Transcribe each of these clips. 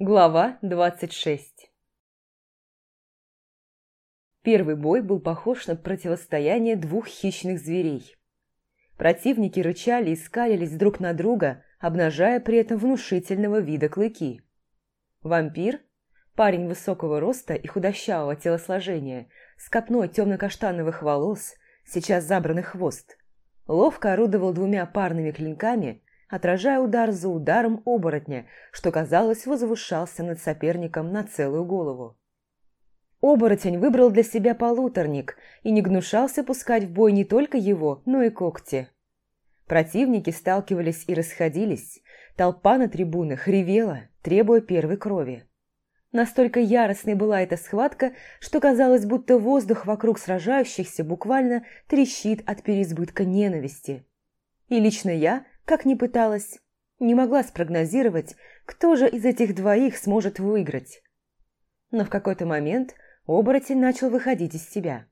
Глава 26 Первый бой был похож на противостояние двух хищных зверей. Противники рычали и скалились друг на друга, обнажая при этом внушительного вида клыки. Вампир, парень высокого роста и худощавого телосложения, с копной темно-каштановых волос, сейчас забранный хвост, ловко орудовал двумя парными клинками, отражая удар за ударом оборотня, что, казалось, возвышался над соперником на целую голову. Оборотень выбрал для себя полуторник и не гнушался пускать в бой не только его, но и когти. Противники сталкивались и расходились, толпа на трибунах ревела, требуя первой крови. Настолько яростной была эта схватка, что казалось, будто воздух вокруг сражающихся буквально трещит от переизбытка ненависти. И лично я, как ни пыталась, не могла спрогнозировать, кто же из этих двоих сможет выиграть. Но в какой-то момент оборотень начал выходить из себя.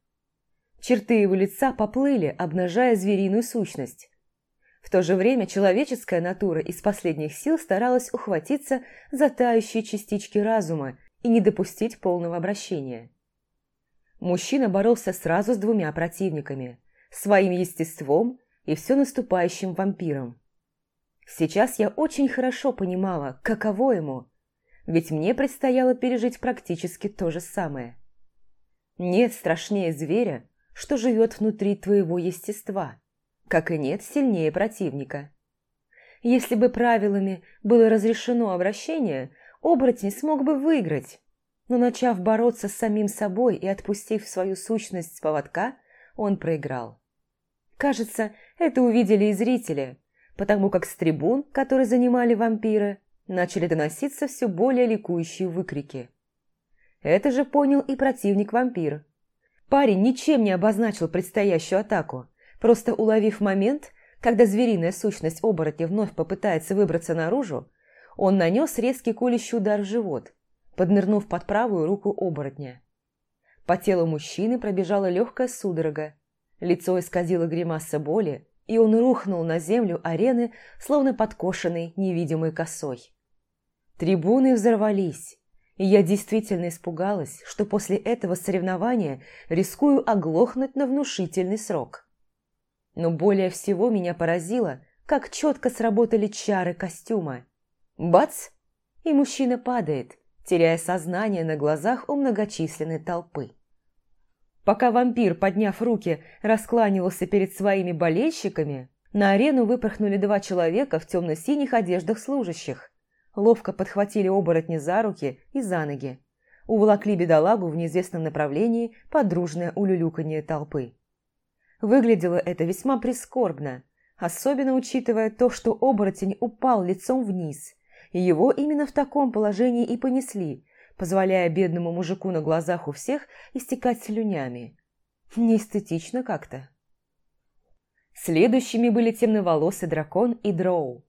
Черты его лица поплыли, обнажая звериную сущность. В то же время человеческая натура из последних сил старалась ухватиться за тающие частички разума и не допустить полного обращения. Мужчина боролся сразу с двумя противниками – своим естеством и все наступающим вампиром. Сейчас я очень хорошо понимала, каково ему, ведь мне предстояло пережить практически то же самое. Нет страшнее зверя, что живет внутри твоего естества – как и нет сильнее противника. Если бы правилами было разрешено обращение, оборотень смог бы выиграть, но начав бороться с самим собой и отпустив свою сущность с поводка, он проиграл. Кажется, это увидели и зрители, потому как с трибун, которые занимали вампиры, начали доноситься все более ликующие выкрики. Это же понял и противник-вампир. Парень ничем не обозначил предстоящую атаку, Просто уловив момент, когда звериная сущность оборотня вновь попытается выбраться наружу, он нанес резкий колющий удар в живот, поднырнув под правую руку оборотня. По телу мужчины пробежала легкая судорога, лицо исказило гримаса боли, и он рухнул на землю арены, словно подкошенный невидимой косой. Трибуны взорвались, и я действительно испугалась, что после этого соревнования рискую оглохнуть на внушительный срок. Но более всего меня поразило, как четко сработали чары костюма. Бац! И мужчина падает, теряя сознание на глазах у многочисленной толпы. Пока вампир, подняв руки, раскланивался перед своими болельщиками, на арену выпорхнули два человека в темно-синих одеждах служащих. Ловко подхватили оборотни за руки и за ноги. Уволокли бедолагу в неизвестном направлении под дружное улюлюканье толпы. Выглядело это весьма прискорбно, особенно учитывая то, что оборотень упал лицом вниз, и его именно в таком положении и понесли, позволяя бедному мужику на глазах у всех истекать слюнями. Неэстетично как-то. Следующими были темноволосый дракон и дроу.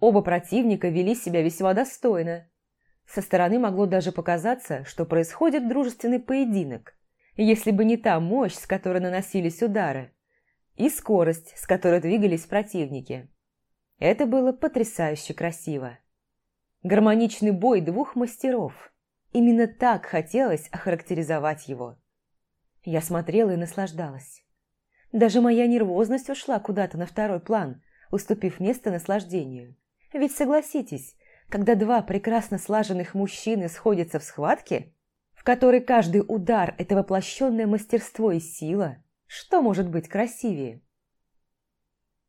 Оба противника вели себя весьма достойно. Со стороны могло даже показаться, что происходит дружественный поединок – если бы не та мощь, с которой наносились удары, и скорость, с которой двигались противники. Это было потрясающе красиво. Гармоничный бой двух мастеров. Именно так хотелось охарактеризовать его. Я смотрела и наслаждалась. Даже моя нервозность ушла куда-то на второй план, уступив место наслаждению. Ведь согласитесь, когда два прекрасно слаженных мужчины сходятся в схватке, в которой каждый удар – это воплощенное мастерство и сила, что может быть красивее?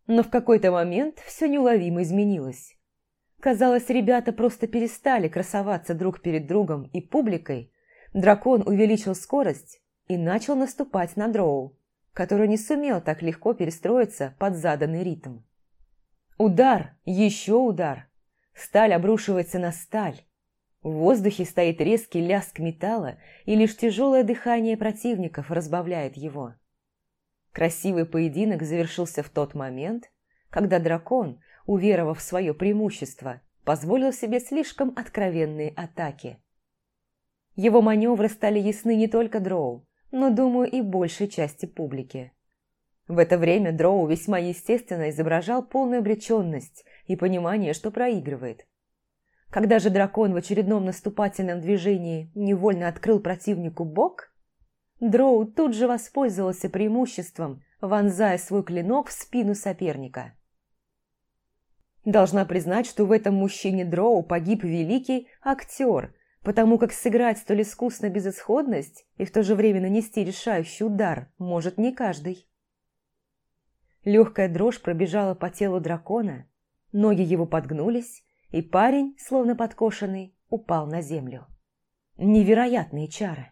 Но в какой-то момент все неуловимо изменилось. Казалось, ребята просто перестали красоваться друг перед другом и публикой. Дракон увеличил скорость и начал наступать на дроу, который не сумел так легко перестроиться под заданный ритм. Удар, еще удар. Сталь обрушивается на сталь, в воздухе стоит резкий лязг металла, и лишь тяжелое дыхание противников разбавляет его. Красивый поединок завершился в тот момент, когда дракон, уверовав в свое преимущество, позволил себе слишком откровенные атаки. Его маневры стали ясны не только Дроу, но, думаю, и большей части публики. В это время Дроу весьма естественно изображал полную обреченность и понимание, что проигрывает. Когда же дракон в очередном наступательном движении невольно открыл противнику бок, Дроу тут же воспользовался преимуществом, вонзая свой клинок в спину соперника. Должна признать, что в этом мужчине Дроу погиб великий актер, потому как сыграть столь искусно безысходность и в то же время нанести решающий удар может не каждый. Легкая дрожь пробежала по телу дракона, ноги его подгнулись, и парень, словно подкошенный, упал на землю. Невероятные чары!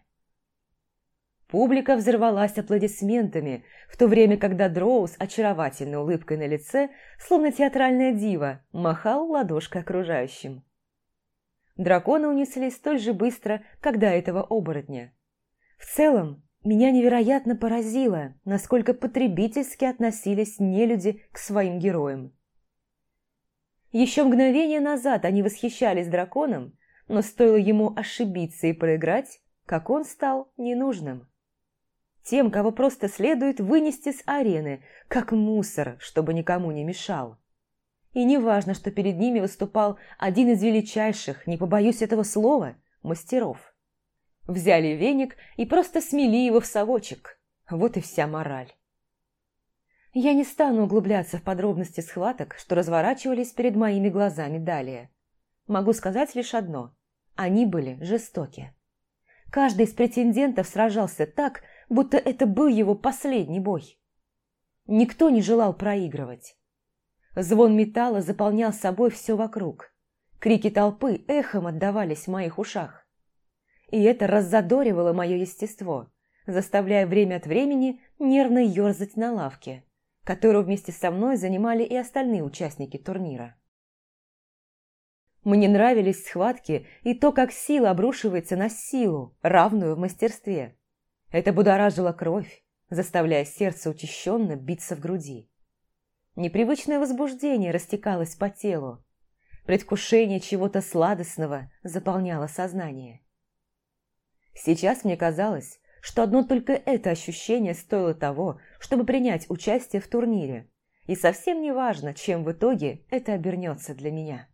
Публика взорвалась аплодисментами, в то время, когда Дроу с очаровательной улыбкой на лице, словно театральная дива, махал ладошкой окружающим. Драконы унесли столь же быстро, как до этого оборотня. В целом, меня невероятно поразило, насколько потребительски относились нелюди к своим героям. Еще мгновение назад они восхищались драконом, но стоило ему ошибиться и проиграть, как он стал ненужным. Тем, кого просто следует вынести с арены, как мусор, чтобы никому не мешал. И не важно, что перед ними выступал один из величайших, не побоюсь этого слова, мастеров. Взяли веник и просто смели его в совочек. Вот и вся мораль. Я не стану углубляться в подробности схваток, что разворачивались перед моими глазами далее. Могу сказать лишь одно. Они были жестоки. Каждый из претендентов сражался так, будто это был его последний бой. Никто не желал проигрывать. Звон металла заполнял собой все вокруг. Крики толпы эхом отдавались в моих ушах. И это раззадоривало мое естество, заставляя время от времени нервно ерзать на лавке, которую вместе со мной занимали и остальные участники турнира. Мне нравились схватки и то, как сила обрушивается на силу, равную в мастерстве. Это будоражило кровь, заставляя сердце учащенно биться в груди. Непривычное возбуждение растекалось по телу. Предвкушение чего-то сладостного заполняло сознание. Сейчас мне казалось, что одно только это ощущение стоило того, чтобы принять участие в турнире, и совсем не важно, чем в итоге это обернется для меня.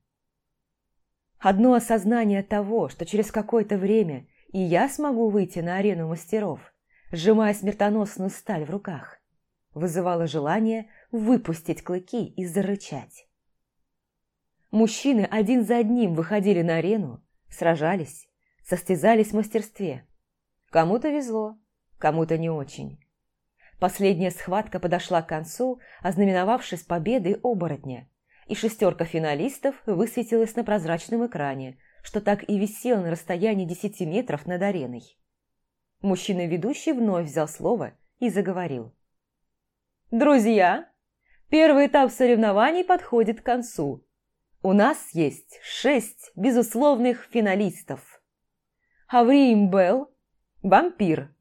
Одно осознание того, что через какое-то время и я смогу выйти на арену мастеров, сжимая смертоносную сталь в руках. Вызывало желание выпустить клыки и зарычать. Мужчины один за одним выходили на арену, сражались, состязались в мастерстве. Кому-то везло, кому-то не очень. Последняя схватка подошла к концу, ознаменовавшись победой оборотня, и шестерка финалистов высветилась на прозрачном экране, что так и висел на расстоянии десяти метров над ареной. Мужчина-ведущий вновь взял слово и заговорил. «Друзья, первый этап соревнований подходит к концу. У нас есть шесть безусловных финалистов. Авриим Белл – вампир».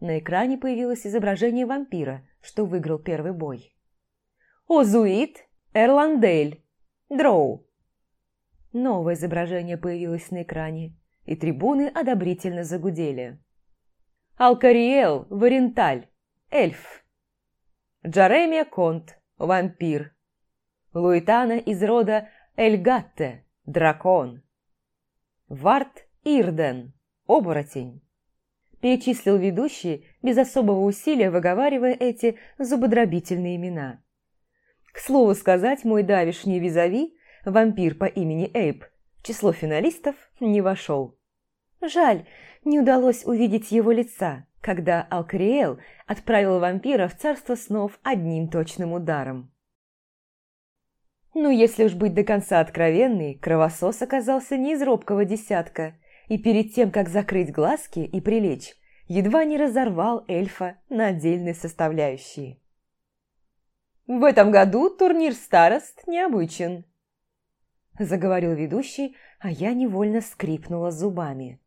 На экране появилось изображение вампира, что выиграл первый бой. Озуит Эрландель, Дроу. Новое изображение появилось на экране, и трибуны одобрительно загудели. Алкариэл Варенталь, эльф. Джаремия Конт, вампир. Луитана из рода Эльгатте, дракон. Варт Ирден, оборотень. Перечислил ведущий, без особого усилия выговаривая эти зубодробительные имена. К слову сказать, мой давишний визави, вампир по имени Эйб, в число финалистов не вошел. Жаль, не удалось увидеть его лица, когда Алкриэл отправил вампира в царство снов одним точным ударом. Ну, если уж быть до конца откровенной, кровосос оказался не из робкого десятка, и перед тем, как закрыть глазки и прилечь, едва не разорвал эльфа на отдельные составляющие. В этом году турнир старост необычен. Заговорил ведущий, а я невольно скрипнула зубами.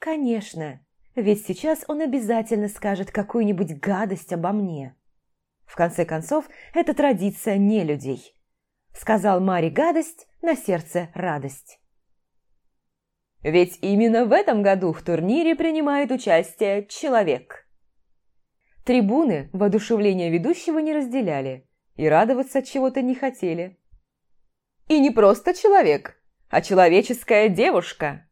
Конечно, ведь сейчас он обязательно скажет какую-нибудь гадость обо мне. В конце концов, это традиция не людей. Сказал Мари гадость, на сердце радость. Ведь именно в этом году в турнире принимает участие человек. Трибуны воодушевление ведущего не разделяли – и радоваться от чего-то не хотели. И не просто человек, а человеческая девушка!»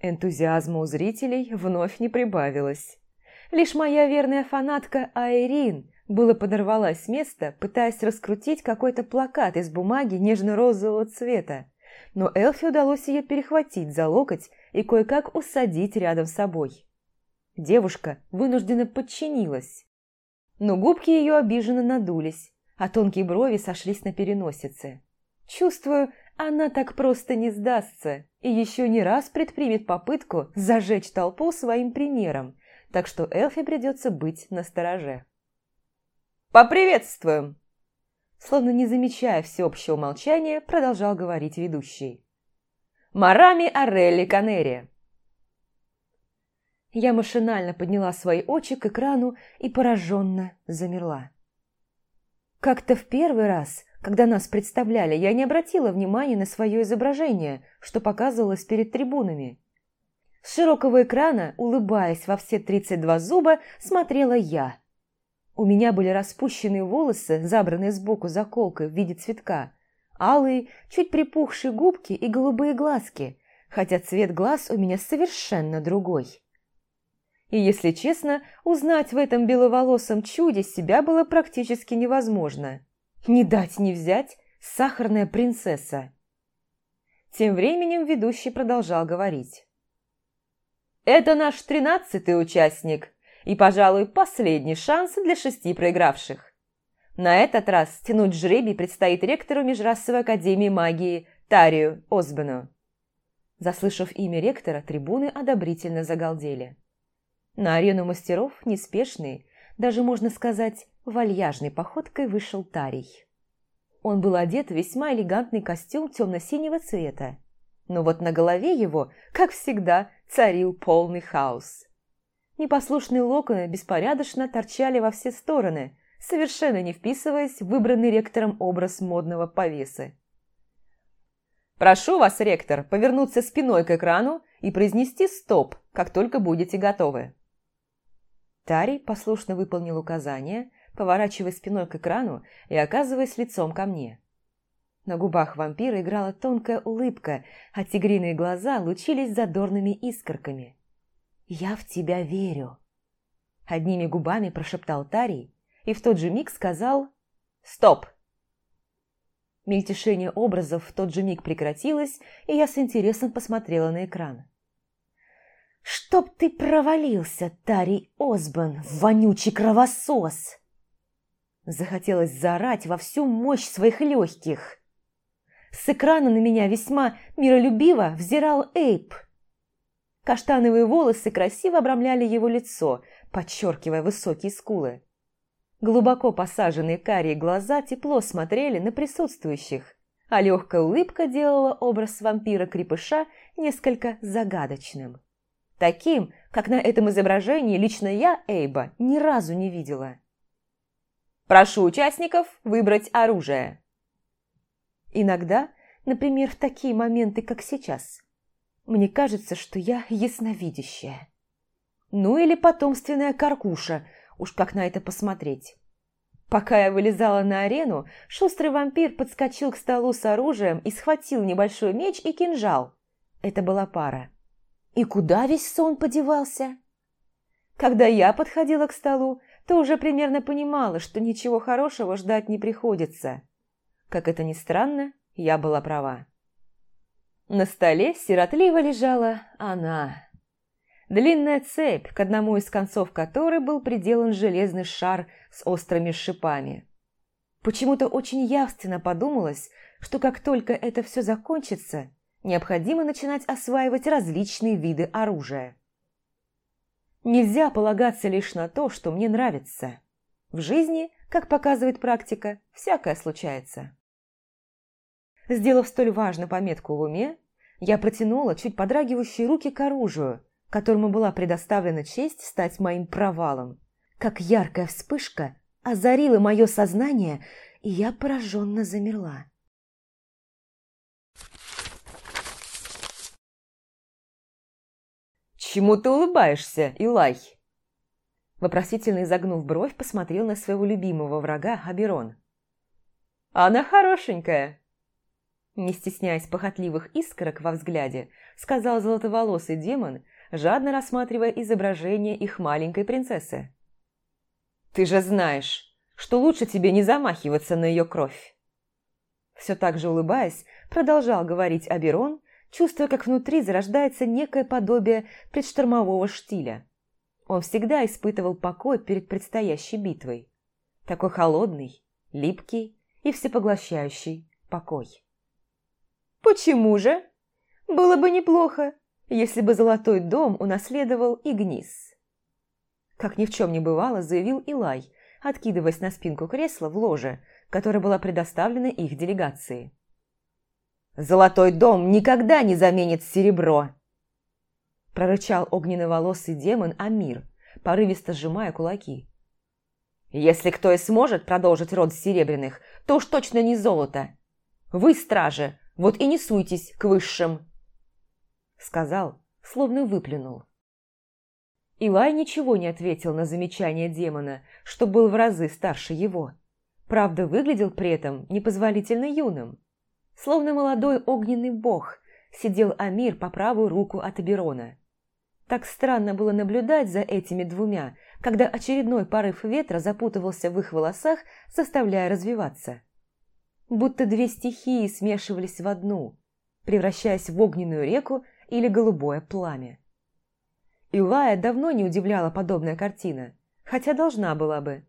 Энтузиазма у зрителей вновь не прибавилось. Лишь моя верная фанатка Айрин было подорвалась с места, пытаясь раскрутить какой-то плакат из бумаги нежно-розового цвета, но Элфи удалось ее перехватить за локоть и кое-как усадить рядом с собой. Девушка вынужденно подчинилась, но губки ее обиженно надулись, а тонкие брови сошлись на переносице. Чувствую, она так просто не сдастся и еще не раз предпримет попытку зажечь толпу своим примером, так что Элфи придется быть настороже. «Поприветствуем!» Словно не замечая всеобщего молчания, продолжал говорить ведущий. «Марами Орелли Канери!» Я машинально подняла свои очи к экрану и пораженно замерла. Как-то в первый раз, когда нас представляли, я не обратила внимания на свое изображение, что показывалось перед трибунами. С широкого экрана, улыбаясь во все 32 зуба, смотрела я. У меня были распущенные волосы, забранные сбоку заколкой в виде цветка, алые, чуть припухшие губки и голубые глазки, хотя цвет глаз у меня совершенно другой. И, если честно, узнать в этом беловолосом чуде себя было практически невозможно. Не дать не взять сахарная принцесса. Тем временем ведущий продолжал говорить. «Это наш тринадцатый участник и, пожалуй, последний шанс для шести проигравших. На этот раз тянуть жребий предстоит ректору Межрасовой академии магии Тарию Осбену. Заслышав имя ректора, трибуны одобрительно загалдели. На арену мастеров неспешный, даже можно сказать, вальяжной походкой вышел Тарий. Он был одет в весьма элегантный костюм темно-синего цвета, но вот на голове его, как всегда, царил полный хаос. Непослушные локоны беспорядочно торчали во все стороны, совершенно не вписываясь в выбранный ректором образ модного повесы. «Прошу вас, ректор, повернуться спиной к экрану и произнести «стоп», как только будете готовы». Тарий послушно выполнил указание, поворачивая спиной к экрану и оказываясь лицом ко мне. На губах вампира играла тонкая улыбка, а тигриные глаза лучились задорными искорками. «Я в тебя верю!» Одними губами прошептал Тарий и в тот же миг сказал «Стоп!». Мельтешение образов в тот же миг прекратилось, и я с интересом посмотрела на экран. «Чтоб ты провалился, Тарий Осбан, вонючий кровосос!» Захотелось заорать во всю мощь своих легких. С экрана на меня весьма миролюбиво взирал Эйп. Каштановые волосы красиво обрамляли его лицо, подчеркивая высокие скулы. Глубоко посаженные карие глаза тепло смотрели на присутствующих, а легкая улыбка делала образ вампира-крепыша несколько загадочным. Таким, как на этом изображении лично я Эйба ни разу не видела. Прошу участников выбрать оружие. Иногда, например, в такие моменты, как сейчас, мне кажется, что я ясновидящая. Ну или потомственная каркуша, уж как на это посмотреть. Пока я вылезала на арену, шустрый вампир подскочил к столу с оружием и схватил небольшой меч и кинжал. Это была пара. И куда весь сон подевался? Когда я подходила к столу, то уже примерно понимала, что ничего хорошего ждать не приходится. Как это ни странно, я была права. На столе сиротливо лежала она. Длинная цепь, к одному из концов которой был приделан железный шар с острыми шипами. Почему-то очень явственно подумалось, что как только это все закончится, необходимо начинать осваивать различные виды оружия. Нельзя полагаться лишь на то, что мне нравится. В жизни, как показывает практика, всякое случается. Сделав столь важную пометку в уме, я протянула чуть подрагивающие руки к оружию, которому была предоставлена честь стать моим провалом. Как яркая вспышка озарила мое сознание, и я пораженно замерла. «Чему ты улыбаешься, Илай?» Вопросительно изогнув бровь, посмотрел на своего любимого врага Аберон. «Она хорошенькая!» Не стесняясь похотливых искорок во взгляде, сказал золотоволосый демон, жадно рассматривая изображение их маленькой принцессы. «Ты же знаешь, что лучше тебе не замахиваться на ее кровь!» Все так же улыбаясь, продолжал говорить Аберон, чувствуя, как внутри зарождается некое подобие предштормового штиля. Он всегда испытывал покой перед предстоящей битвой. Такой холодный, липкий и всепоглощающий покой. «Почему же? Было бы неплохо, если бы золотой дом унаследовал Игнис». Как ни в чем не бывало, заявил Илай, откидываясь на спинку кресла в ложе, которая была предоставлена их делегации. «Золотой дом никогда не заменит серебро!» Прорычал огненно-волосый демон Амир, порывисто сжимая кулаки. «Если кто и сможет продолжить род серебряных, то уж точно не золото. Вы, стражи, вот и не суйтесь к высшим!» Сказал, словно выплюнул. Илай ничего не ответил на замечание демона, что был в разы старше его. Правда, выглядел при этом непозволительно юным. Словно молодой огненный бог, сидел Амир по правую руку от Аберона. Так странно было наблюдать за этими двумя, когда очередной порыв ветра запутывался в их волосах, заставляя развиваться. Будто две стихии смешивались в одну, превращаясь в огненную реку или голубое пламя. Илая давно не удивляла подобная картина, хотя должна была бы.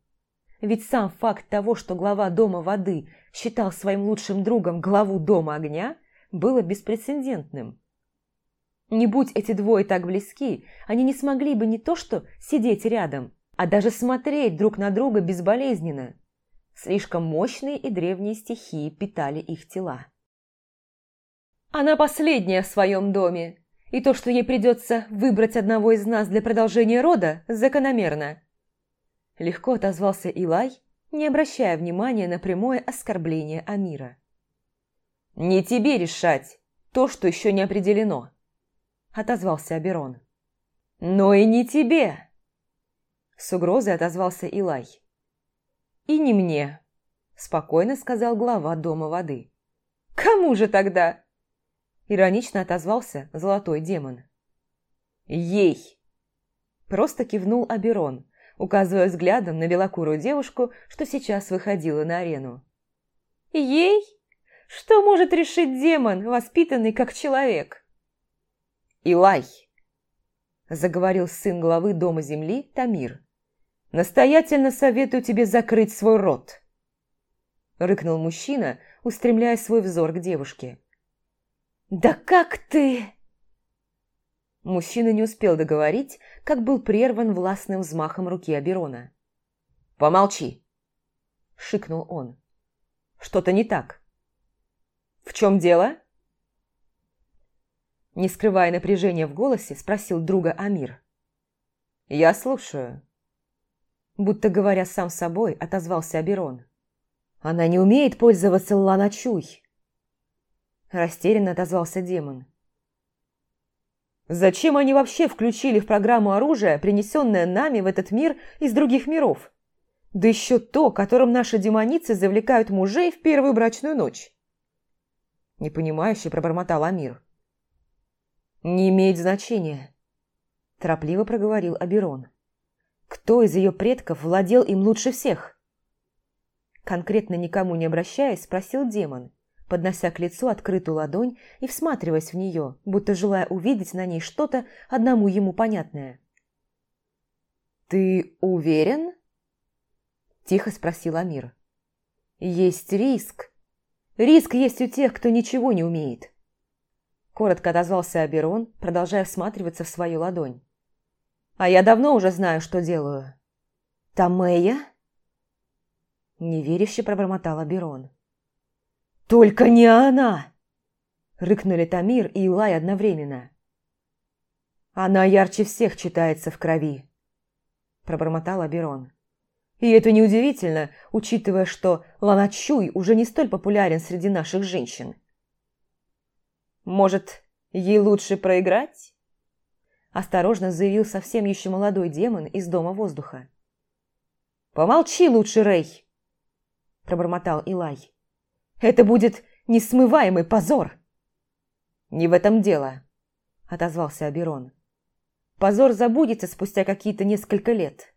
Ведь сам факт того, что глава Дома Воды считал своим лучшим другом главу Дома Огня, было беспрецедентным. Не будь эти двое так близки, они не смогли бы не то что сидеть рядом, а даже смотреть друг на друга безболезненно. Слишком мощные и древние стихии питали их тела. Она последняя в своем доме, и то, что ей придется выбрать одного из нас для продолжения рода, закономерно. Легко отозвался Илай, не обращая внимания на прямое оскорбление Амира. «Не тебе решать то, что еще не определено», – отозвался Аберон. «Но и не тебе!» С угрозой отозвался Илай. «И не мне», – спокойно сказал глава Дома воды. «Кому же тогда?» Иронично отозвался золотой демон. «Ей!» Просто кивнул Аберон, указывая взглядом на белокурую девушку, что сейчас выходила на арену. «Ей? Что может решить демон, воспитанный как человек?» «Илай!» – заговорил сын главы Дома Земли Тамир. «Настоятельно советую тебе закрыть свой рот!» Рыкнул мужчина, устремляя свой взор к девушке. «Да как ты...» Мужчина не успел договорить, как был прерван властным взмахом руки Аберона. «Помолчи!» – шикнул он. «Что-то не так». «В чем дело?» Не скрывая напряжения в голосе, спросил друга Амир. «Я слушаю». Будто говоря сам собой, отозвался Аберон. «Она не умеет пользоваться ланачуй!» Растерянно отозвался демон. Зачем они вообще включили в программу оружие, принесенное нами в этот мир из других миров? Да еще то, которым наши демоницы завлекают мужей в первую брачную ночь. Непонимающе пробормотал Амир. «Не имеет значения», – торопливо проговорил Аберон. «Кто из ее предков владел им лучше всех?» Конкретно никому не обращаясь, спросил демон поднося к лицу открытую ладонь и всматриваясь в нее, будто желая увидеть на ней что-то одному ему понятное. «Ты уверен?» – тихо спросил Амир. «Есть риск. Риск есть у тех, кто ничего не умеет». Коротко отозвался Аберон, продолжая всматриваться в свою ладонь. «А я давно уже знаю, что делаю». «Тамея?» Неверяще пробормотал Аберон. «Только не она!» – рыкнули Тамир и Илай одновременно. «Она ярче всех читается в крови», – пробормотал Аберон. «И это неудивительно, учитывая, что Ланачуй уже не столь популярен среди наших женщин». «Может, ей лучше проиграть?» Осторожно заявил совсем еще молодой демон из Дома воздуха. «Помолчи лучше, Рэй!» – пробормотал Илай. Это будет Несмываемый позор!» «Не в этом дело», – отозвался Аберон. «Позор забудется спустя какие-то несколько лет».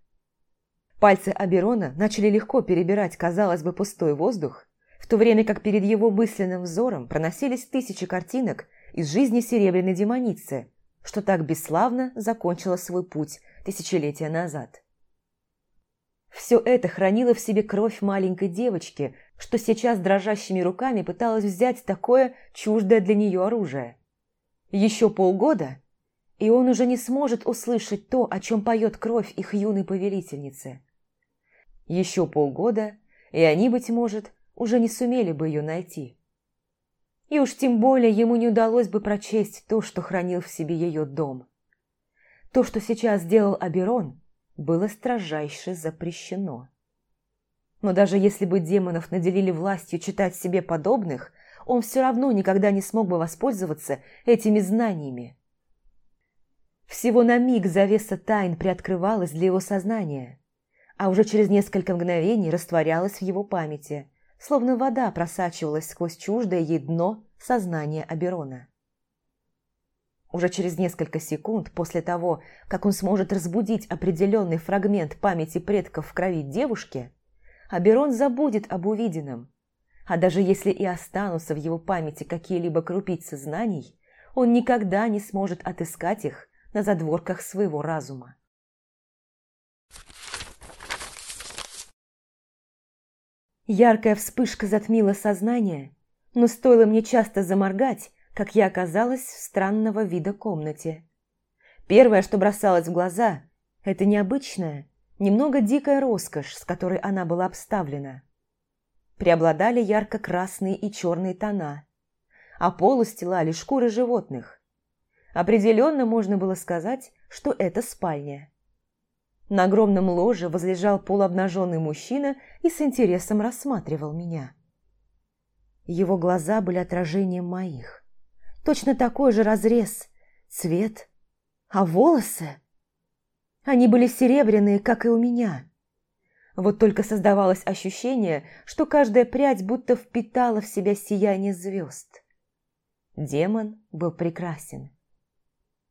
Пальцы Аберона начали легко перебирать, казалось бы, пустой воздух, в то время как перед его мысленным взором проносились тысячи картинок из жизни серебряной демоницы, что так бесславно закончила свой путь тысячелетия назад. Все это хранило в себе кровь маленькой девочки, что сейчас дрожащими руками пыталась взять такое чуждое для нее оружие. Еще полгода, и он уже не сможет услышать то, о чем поет кровь их юной повелительницы. Еще полгода, и они, быть может, уже не сумели бы ее найти. И уж тем более ему не удалось бы прочесть то, что хранил в себе ее дом. То, что сейчас сделал Аберон, было строжайше запрещено. Но даже если бы демонов наделили властью читать себе подобных, он все равно никогда не смог бы воспользоваться этими знаниями. Всего на миг завеса тайн приоткрывалась для его сознания, а уже через несколько мгновений растворялась в его памяти, словно вода просачивалась сквозь чуждое ей дно сознания Аберона. Уже через несколько секунд после того, как он сможет разбудить определенный фрагмент памяти предков в крови девушки, Аберон забудет об увиденном. А даже если и останутся в его памяти какие-либо крупицы знаний, он никогда не сможет отыскать их на задворках своего разума. Яркая вспышка затмила сознание, но стоило мне часто заморгать, как я оказалась в странного вида комнате. Первое, что бросалось в глаза, это необычная, немного дикая роскошь, с которой она была обставлена. Преобладали ярко-красные и черные тона, а пол устилали шкуры животных. Определенно можно было сказать, что это спальня. На огромном ложе возлежал полуобнаженный мужчина и с интересом рассматривал меня. Его глаза были отражением моих. Точно такой же разрез, цвет, а волосы... Они были серебряные, как и у меня. Вот только создавалось ощущение, что каждая прядь будто впитала в себя сияние звезд. Демон был прекрасен.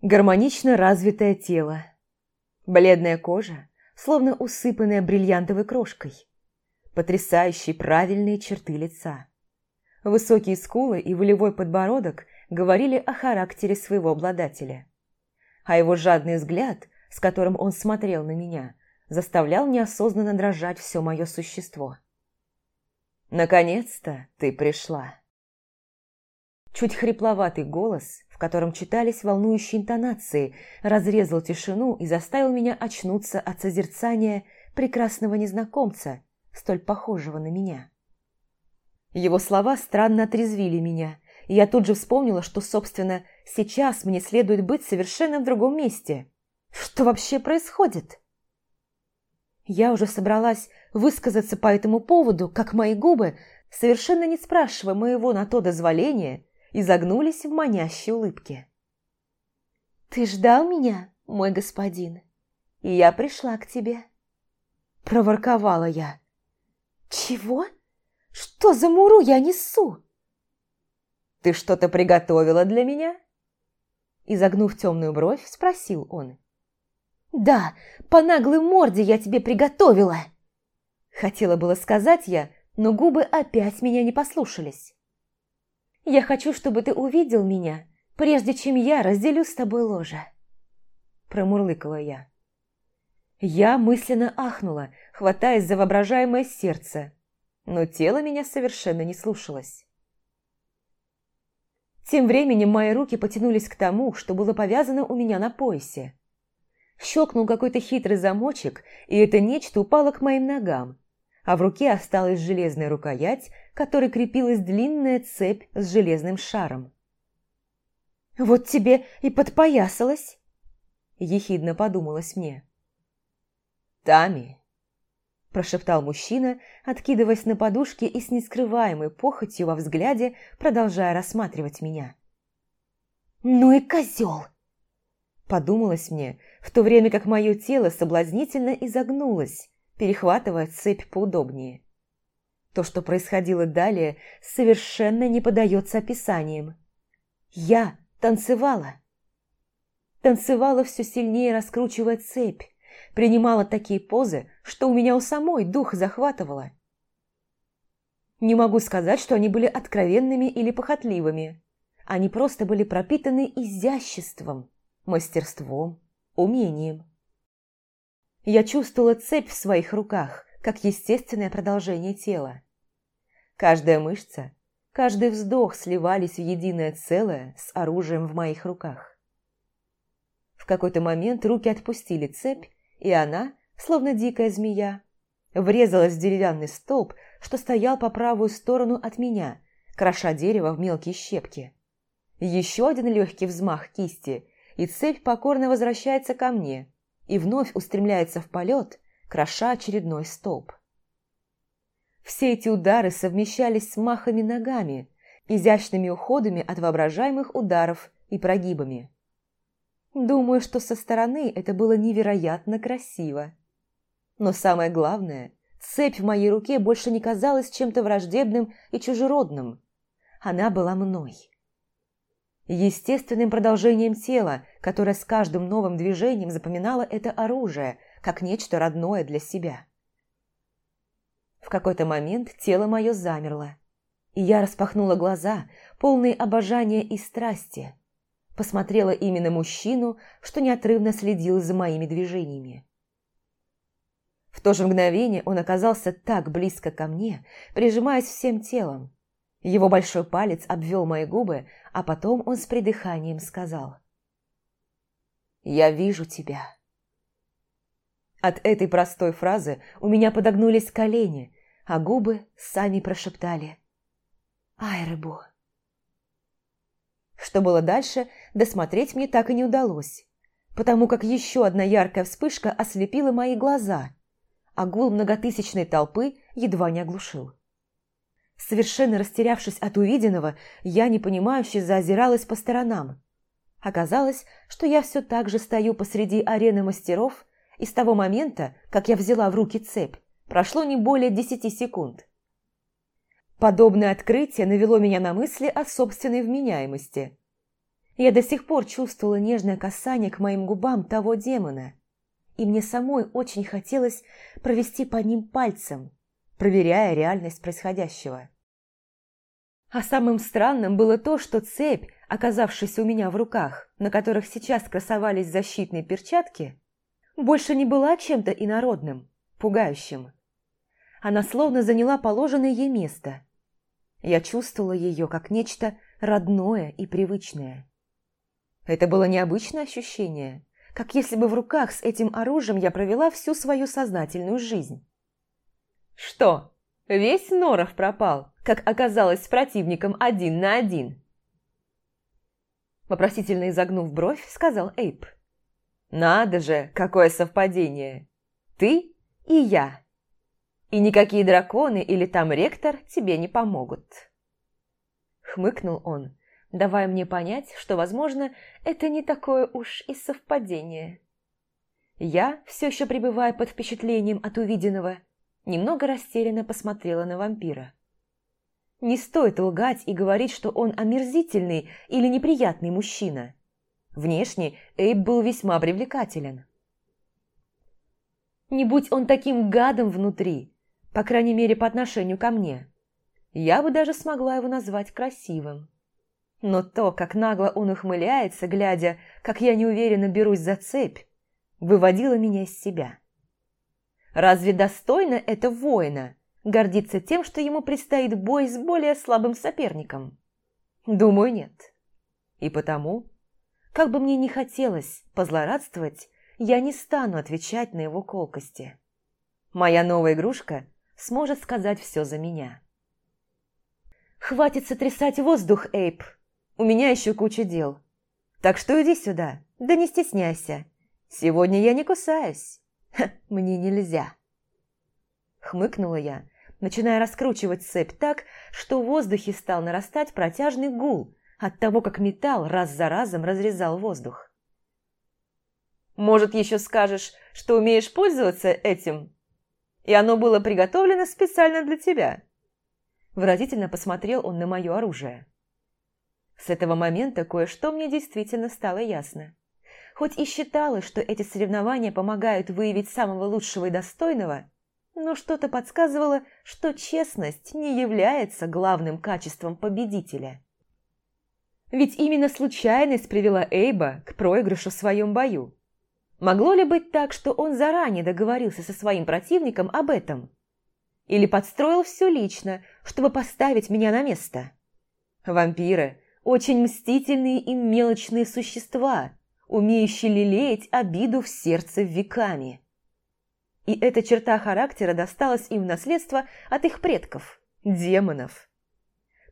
Гармонично развитое тело, Бледная кожа, словно усыпанная бриллиантовой крошкой. Потрясающие правильные черты лица. Высокие скулы и волевой подбородок говорили о характере своего обладателя. А его жадный взгляд, с которым он смотрел на меня, заставлял неосознанно дрожать все мое существо. «Наконец-то ты пришла!» Чуть хрипловатый голос, в котором читались волнующие интонации, разрезал тишину и заставил меня очнуться от созерцания прекрасного незнакомца, столь похожего на меня. Его слова странно отрезвили меня, и я тут же вспомнила, что, собственно, сейчас мне следует быть совершенно в другом месте. Что вообще происходит? Я уже собралась высказаться по этому поводу, как мои губы, совершенно не спрашивая моего на то дозволения, и загнулись в манящей улыбке. «Ты ждал меня, мой господин, и я пришла к тебе», – проворковала я. «Чего? Что за муру я несу?» «Ты что-то приготовила для меня?» Изогнув темную бровь, спросил он. «Да, по наглой морде я тебе приготовила!» Хотела было сказать я, но губы опять меня не послушались. Я хочу, чтобы ты увидел меня, прежде чем я разделю с тобой ложе. Промурлыкала я. Я мысленно ахнула, хватаясь за воображаемое сердце, но тело меня совершенно не слушалось. Тем временем мои руки потянулись к тому, что было повязано у меня на поясе. Щелкнул какой-то хитрый замочек, и это нечто упало к моим ногам, а в руке осталась железная рукоять, которой крепилась длинная цепь с железным шаром. «Вот тебе и подпоясалась!» – ехидно подумалось мне. «Тами!» – прошептал мужчина, откидываясь на подушке и с нескрываемой похотью во взгляде, продолжая рассматривать меня. «Ну и козел!» – подумалось мне, в то время как мое тело соблазнительно изогнулось, перехватывая цепь поудобнее. То, что происходило далее, совершенно не подается описанием. Я танцевала. Танцевала все сильнее, раскручивая цепь, принимала такие позы, что у меня у самой дух захватывало. Не могу сказать, что они были откровенными или похотливыми. Они просто были пропитаны изяществом, мастерством, умением. Я чувствовала цепь в своих руках, как естественное продолжение тела. Каждая мышца, каждый вздох сливались в единое целое с оружием в моих руках. В какой-то момент руки отпустили цепь, и она, словно дикая змея, врезалась в деревянный столб, что стоял по правую сторону от меня, кроша дерево в мелкие щепки. Еще один легкий взмах кисти, и цепь покорно возвращается ко мне и вновь устремляется в полет, кроша очередной столб. Все эти удары совмещались с махами ногами, изящными уходами от воображаемых ударов и прогибами. Думаю, что со стороны это было невероятно красиво. Но самое главное, цепь в моей руке больше не казалась чем-то враждебным и чужеродным. Она была мной. Естественным продолжением тела, которое с каждым новым движением запоминало это оружие, как нечто родное для себя. В какой-то момент тело мое замерло, и я распахнула глаза, полные обожания и страсти. Посмотрела именно мужчину, что неотрывно следил за моими движениями. В то же мгновение он оказался так близко ко мне, прижимаясь всем телом. Его большой палец обвел мои губы, а потом он с придыханием сказал. «Я вижу тебя». От этой простой фразы у меня подогнулись колени, а губы сами прошептали «Айребо». Что было дальше, досмотреть мне так и не удалось, потому как еще одна яркая вспышка ослепила мои глаза, а гул многотысячной толпы едва не оглушил. Совершенно растерявшись от увиденного, я непонимающе заозиралась по сторонам. Оказалось, что я все так же стою посреди арены мастеров и с того момента, как я взяла в руки цепь, прошло не более десяти секунд. Подобное открытие навело меня на мысли о собственной вменяемости. Я до сих пор чувствовала нежное касание к моим губам того демона, и мне самой очень хотелось провести по ним пальцем, проверяя реальность происходящего. А самым странным было то, что цепь, оказавшаяся у меня в руках, на которых сейчас красовались защитные перчатки, больше не была чем-то инородным, пугающим. Она словно заняла положенное ей место. Я чувствовала ее как нечто родное и привычное. Это было необычное ощущение, как если бы в руках с этим оружием я провела всю свою сознательную жизнь. «Что, весь Норов пропал, как оказалось с противником один на один?» Вопросительно изогнув бровь, сказал Эйп. «Надо же, какое совпадение! Ты и я. И никакие драконы или там ректор тебе не помогут». Хмыкнул он, давая мне понять, что, возможно, это не такое уж и совпадение. Я, все еще пребывая под впечатлением от увиденного, немного растерянно посмотрела на вампира. Не стоит лгать и говорить, что он омерзительный или неприятный мужчина. Внешне Эйб был весьма привлекателен. Не будь он таким гадом внутри, по крайней мере по отношению ко мне, я бы даже смогла его назвать красивым. Но то, как нагло он ухмыляется, глядя, как я неуверенно берусь за цепь, выводило меня из себя. Разве достойно это воина гордиться тем, что ему предстоит бой с более слабым соперником? Думаю, нет. И потому, как бы мне ни хотелось позлорадствовать, я не стану отвечать на его колкости. Моя новая игрушка сможет сказать все за меня. «Хватит сотрясать воздух, Эйп. У меня еще куча дел. Так что иди сюда, да не стесняйся. Сегодня я не кусаюсь». Ха, мне нельзя. Хмыкнула я, начиная раскручивать цепь так, что в воздухе стал нарастать протяжный гул от того, как металл раз за разом разрезал воздух. «Может, еще скажешь, что умеешь пользоваться этим, и оно было приготовлено специально для тебя, Выразительно посмотрел он на мое оружие. С этого момента кое-что мне действительно стало ясно. Хоть и считала, что эти соревнования помогают выявить самого лучшего и достойного, но что-то подсказывало, что честность не является главным качеством победителя. Ведь именно случайность привела Эйба к проигрышу в своем бою. Могло ли быть так, что он заранее договорился со своим противником об этом? Или подстроил все лично, чтобы поставить меня на место? Вампиры – очень мстительные и мелочные существа, умеющие лелеять обиду в сердце веками. И эта черта характера досталась им в наследство от их предков – демонов.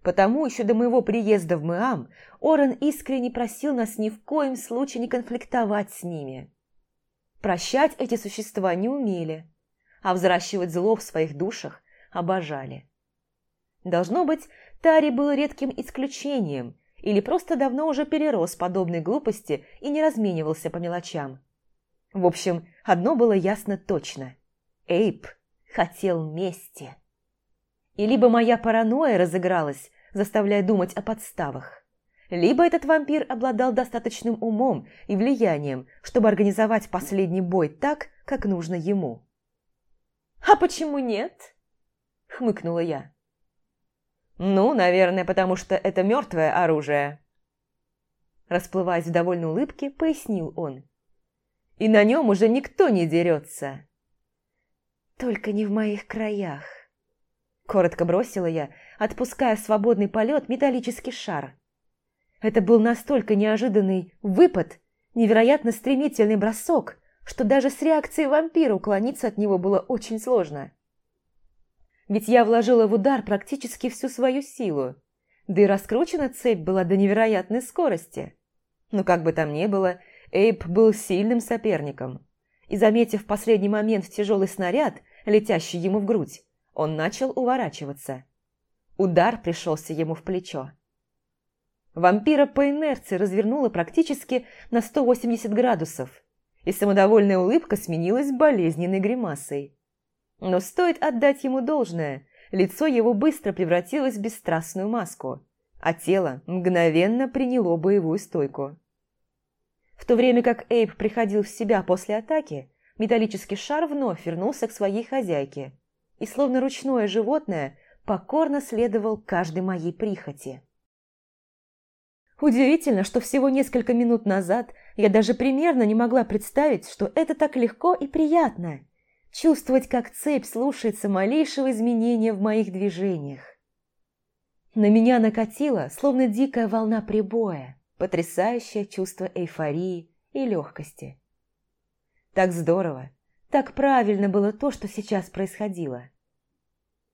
Потому еще до моего приезда в Мэам Орен искренне просил нас ни в коем случае не конфликтовать с ними. Прощать эти существа не умели, а взращивать зло в своих душах обожали. Должно быть, Тари был редким исключением или просто давно уже перерос подобной глупости и не разменивался по мелочам. В общем, одно было ясно точно. Эйп хотел мести. И либо моя паранойя разыгралась, заставляя думать о подставах, либо этот вампир обладал достаточным умом и влиянием, чтобы организовать последний бой так, как нужно ему. «А почему нет?» – хмыкнула я. «Ну, наверное, потому что это мертвое оружие». Расплываясь в довольной улыбке, пояснил он и на нем уже никто не дерется. Только не в моих краях. Коротко бросила я, отпуская в свободный полет металлический шар. Это был настолько неожиданный выпад, невероятно стремительный бросок, что даже с реакцией вампира уклониться от него было очень сложно. Ведь я вложила в удар практически всю свою силу, да и раскручена цепь была до невероятной скорости. Но как бы там ни было, Эйп был сильным соперником, и, заметив в последний момент тяжелый снаряд, летящий ему в грудь, он начал уворачиваться. Удар пришелся ему в плечо. Вампира по инерции развернуло практически на 180 градусов, и самодовольная улыбка сменилась болезненной гримасой. Но стоит отдать ему должное, лицо его быстро превратилось в бесстрастную маску, а тело мгновенно приняло боевую стойку. В то время как Эйб приходил в себя после атаки, металлический шар вновь вернулся к своей хозяйке и, словно ручное животное, покорно следовал каждой моей прихоти. Удивительно, что всего несколько минут назад я даже примерно не могла представить, что это так легко и приятно – чувствовать, как цепь слушается малейшего изменения в моих движениях. На меня накатила, словно дикая волна прибоя потрясающее чувство эйфории и легкости. Так здорово, так правильно было то, что сейчас происходило.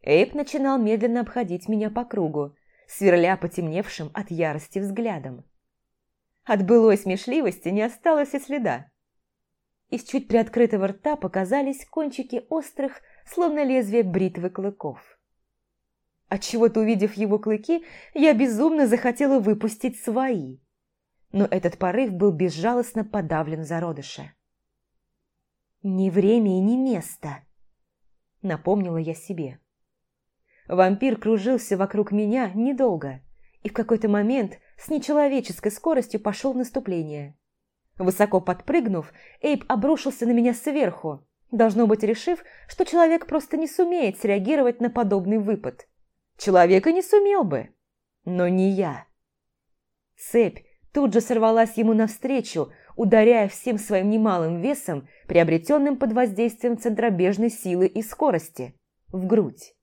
Эйп начинал медленно обходить меня по кругу, сверля потемневшим от ярости взглядом. От былой смешливости не осталось и следа. Из чуть приоткрытого рта показались кончики острых, словно лезвие бритвы клыков. Отчего-то увидев его клыки, я безумно захотела выпустить свои но этот порыв был безжалостно подавлен в зародыше. «Ни время и ни место», — напомнила я себе. Вампир кружился вокруг меня недолго и в какой-то момент с нечеловеческой скоростью пошел в наступление. Высоко подпрыгнув, Эйб обрушился на меня сверху, должно быть, решив, что человек просто не сумеет среагировать на подобный выпад. Человек и не сумел бы, но не я. Цепь, тут же сорвалась ему навстречу, ударяя всем своим немалым весом, приобретенным под воздействием центробежной силы и скорости, в грудь.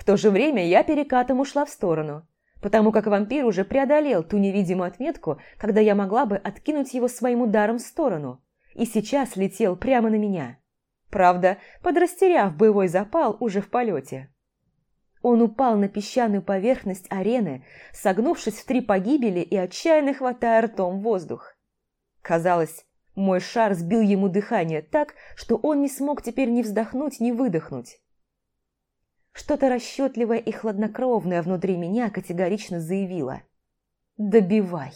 В то же время я перекатом ушла в сторону, потому как вампир уже преодолел ту невидимую отметку, когда я могла бы откинуть его своим ударом в сторону, и сейчас летел прямо на меня. Правда, подрастеряв боевой запал уже в полете. Он упал на песчаную поверхность арены, согнувшись в три погибели и отчаянно хватая ртом воздух. Казалось, мой шар сбил ему дыхание так, что он не смог теперь ни вздохнуть, ни выдохнуть. Что-то расчетливое и хладнокровное внутри меня категорично заявило «Добивай!».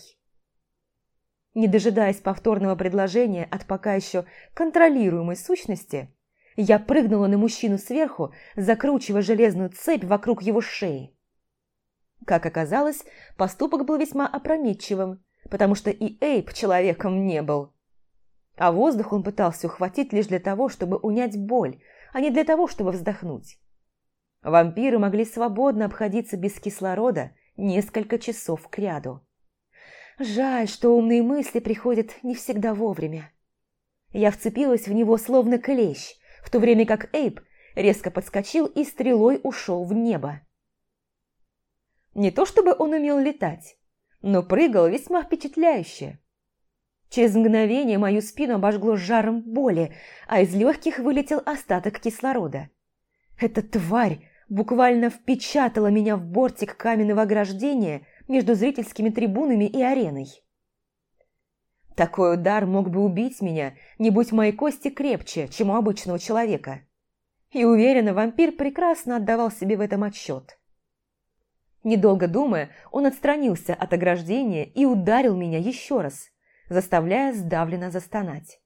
Не дожидаясь повторного предложения от пока еще контролируемой сущности, Я прыгнула на мужчину сверху, закручивая железную цепь вокруг его шеи. Как оказалось, поступок был весьма опрометчивым, потому что и Эйп человеком не был. А воздух он пытался ухватить лишь для того, чтобы унять боль, а не для того, чтобы вздохнуть. Вампиры могли свободно обходиться без кислорода несколько часов кряду. Жаль, что умные мысли приходят не всегда вовремя. Я вцепилась в него словно клещ, в то время как Эйп резко подскочил и стрелой ушел в небо. Не то чтобы он умел летать, но прыгал весьма впечатляюще. Через мгновение мою спину обожгло жаром боли, а из легких вылетел остаток кислорода. Эта тварь буквально впечатала меня в бортик каменного ограждения между зрительскими трибунами и ареной. Такой удар мог бы убить меня, не будь мои кости крепче, чем у обычного человека. И уверена, вампир прекрасно отдавал себе в этом отчет. Недолго думая, он отстранился от ограждения и ударил меня еще раз, заставляя сдавленно застонать.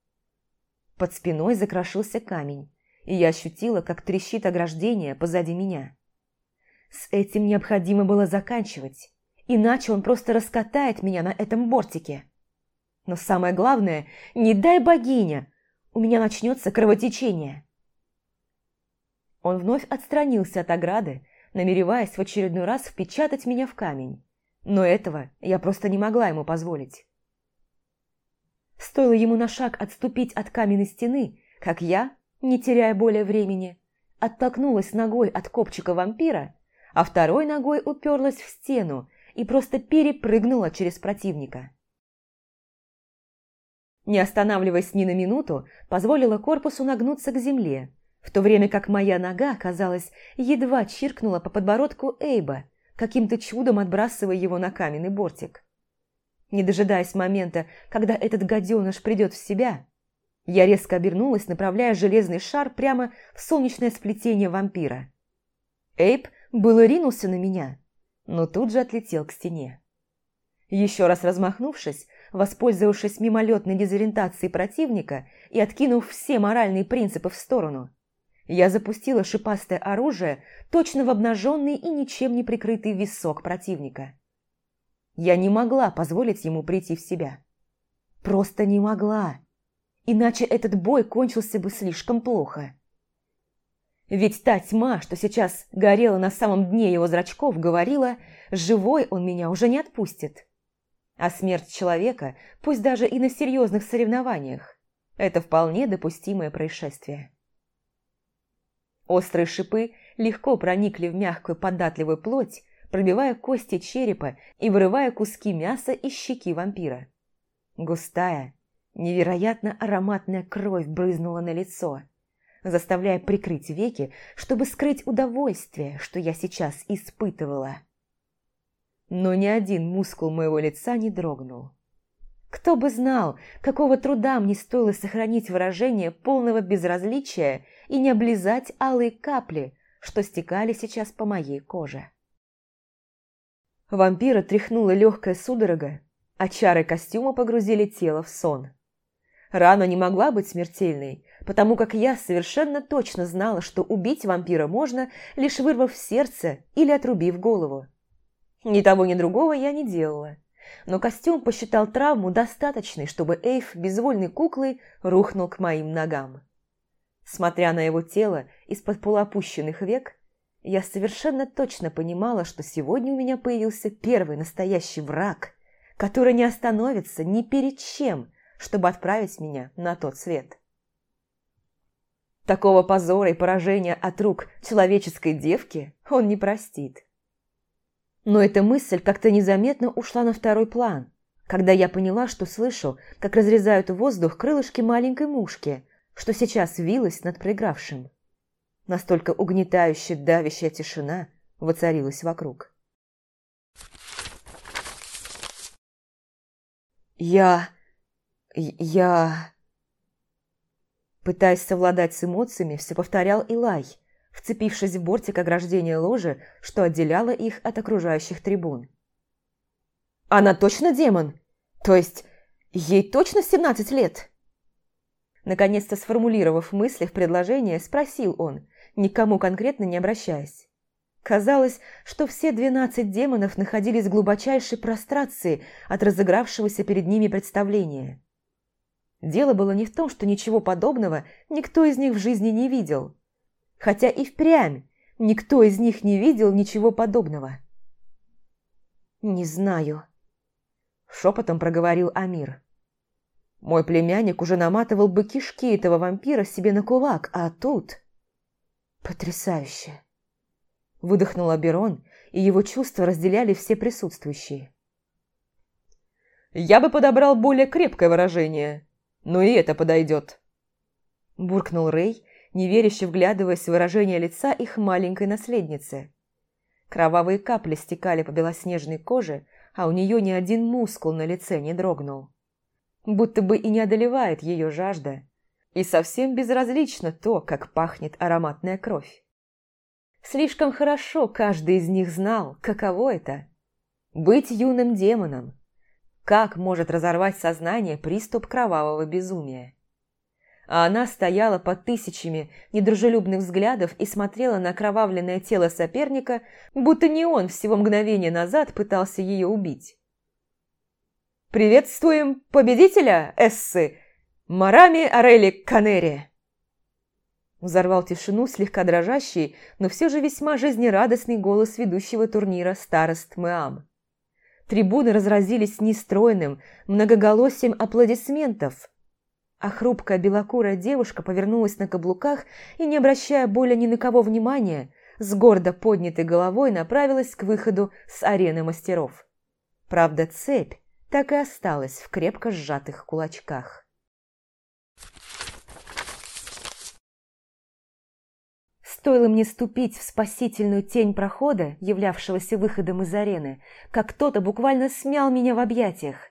Под спиной закрошился камень, и я ощутила, как трещит ограждение позади меня. С этим необходимо было заканчивать, иначе он просто раскатает меня на этом бортике. Но самое главное, не дай богиня, у меня начнется кровотечение. Он вновь отстранился от ограды, намереваясь в очередной раз впечатать меня в камень. Но этого я просто не могла ему позволить. Стоило ему на шаг отступить от каменной стены, как я, не теряя более времени, оттолкнулась ногой от копчика вампира, а второй ногой уперлась в стену и просто перепрыгнула через противника не останавливаясь ни на минуту, позволила корпусу нагнуться к земле, в то время как моя нога, казалось, едва чиркнула по подбородку Эйба, каким-то чудом отбрасывая его на каменный бортик. Не дожидаясь момента, когда этот гаденыш придет в себя, я резко обернулась, направляя железный шар прямо в солнечное сплетение вампира. Эйб было ринулся на меня, но тут же отлетел к стене. Еще раз размахнувшись, воспользовавшись мимолетной дезориентацией противника и откинув все моральные принципы в сторону, я запустила шипастое оружие точно в обнаженный и ничем не прикрытый висок противника. Я не могла позволить ему прийти в себя. Просто не могла. Иначе этот бой кончился бы слишком плохо. Ведь та тьма, что сейчас горела на самом дне его зрачков, говорила, живой он меня уже не отпустит. А смерть человека, пусть даже и на серьезных соревнованиях, это вполне допустимое происшествие. Острые шипы легко проникли в мягкую податливую плоть, пробивая кости черепа и вырывая куски мяса из щеки вампира. Густая, невероятно ароматная кровь брызнула на лицо, заставляя прикрыть веки, чтобы скрыть удовольствие, что я сейчас испытывала но ни один мускул моего лица не дрогнул. Кто бы знал, какого труда мне стоило сохранить выражение полного безразличия и не облизать алые капли, что стекали сейчас по моей коже. Вампира тряхнула легкая судорога, а чары костюма погрузили тело в сон. Рана не могла быть смертельной, потому как я совершенно точно знала, что убить вампира можно, лишь вырвав сердце или отрубив голову. Ни того, ни другого я не делала. Но костюм посчитал травму достаточной, чтобы Эйв безвольной куклой рухнул к моим ногам. Смотря на его тело из-под полуопущенных век, я совершенно точно понимала, что сегодня у меня появился первый настоящий враг, который не остановится ни перед чем, чтобы отправить меня на тот свет. Такого позора и поражения от рук человеческой девки он не простит. Но эта мысль как-то незаметно ушла на второй план, когда я поняла, что слышу, как разрезают воздух крылышки маленькой мушки, что сейчас вилась над проигравшим. Настолько угнетающая давящая тишина воцарилась вокруг. «Я... я...» Пытаясь совладать с эмоциями, все повторял Илай – вцепившись в бортик ограждения ложи, что отделяло их от окружающих трибун. «Она точно демон? То есть ей точно 17 лет?» Наконец-то сформулировав мысли в предложение, спросил он, никому конкретно не обращаясь. Казалось, что все двенадцать демонов находились в глубочайшей прострации от разыгравшегося перед ними представления. Дело было не в том, что ничего подобного никто из них в жизни не видел. Хотя и впрямь никто из них не видел ничего подобного. «Не знаю», – шепотом проговорил Амир. Мой племянник уже наматывал бы кишки этого вампира себе на кулак, а тут... Потрясающе. Выдохнул Аберон, и его чувства разделяли все присутствующие. «Я бы подобрал более крепкое выражение, но и это подойдет», – буркнул Рэй, неверяще вглядываясь в выражение лица их маленькой наследницы. Кровавые капли стекали по белоснежной коже, а у нее ни один мускул на лице не дрогнул будто бы и не одолевает ее жажда, и совсем безразлично то, как пахнет ароматная кровь. Слишком хорошо каждый из них знал, каково это – быть юным демоном, как может разорвать сознание приступ кровавого безумия. А она стояла под тысячами недружелюбных взглядов и смотрела на окровавленное тело соперника, будто не он всего мгновения назад пытался ее убить. «Приветствуем победителя, Эссы! Марами Арели Канери!» Взорвал тишину слегка дрожащий, но все же весьма жизнерадостный голос ведущего турнира старост Мэам. Трибуны разразились нестройным, многоголосием аплодисментов, а хрупкая белокурая девушка повернулась на каблуках и, не обращая более ни на кого внимания, с гордо поднятой головой направилась к выходу с арены мастеров. Правда, цепь, так и осталась в крепко сжатых кулачках. Стоило мне ступить в спасительную тень прохода, являвшегося выходом из арены, как кто-то буквально смял меня в объятиях.